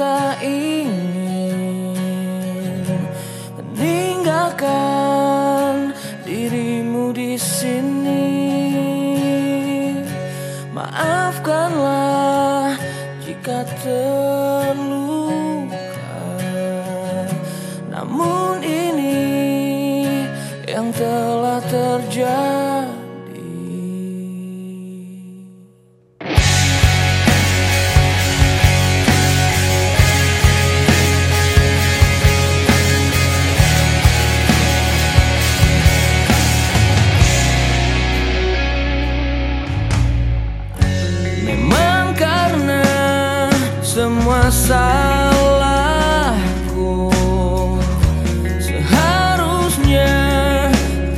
tak ingin meninggalkan dirimu di sini. Maafkanlah jika terluka. Namun ini yang telah terjadi. Masalahku. Seharusnya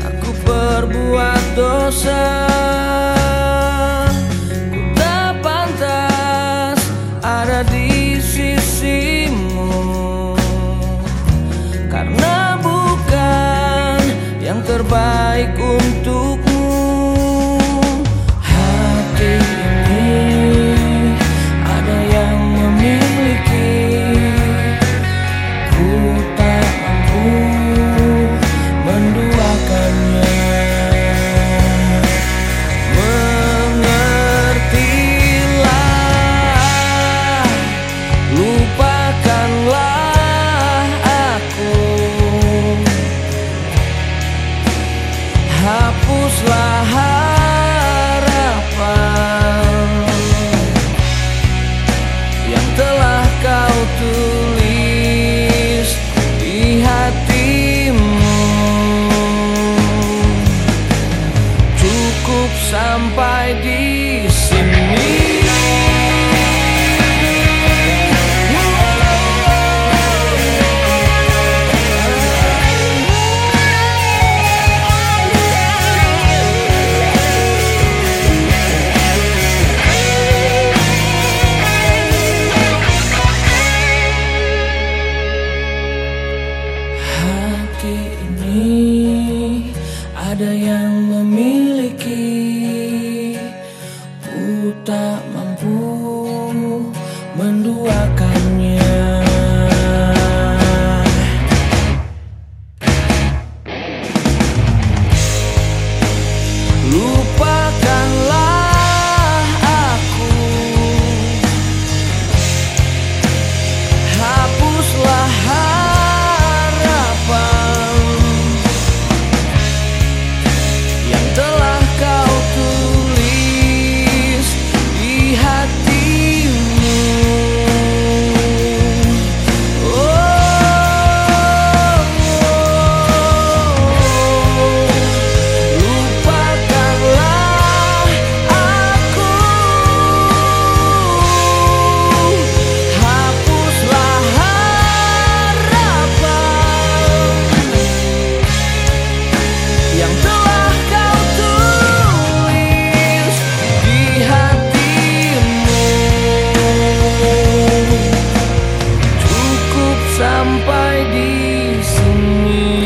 aku berbuat dosa. menduakan. sampai di sini.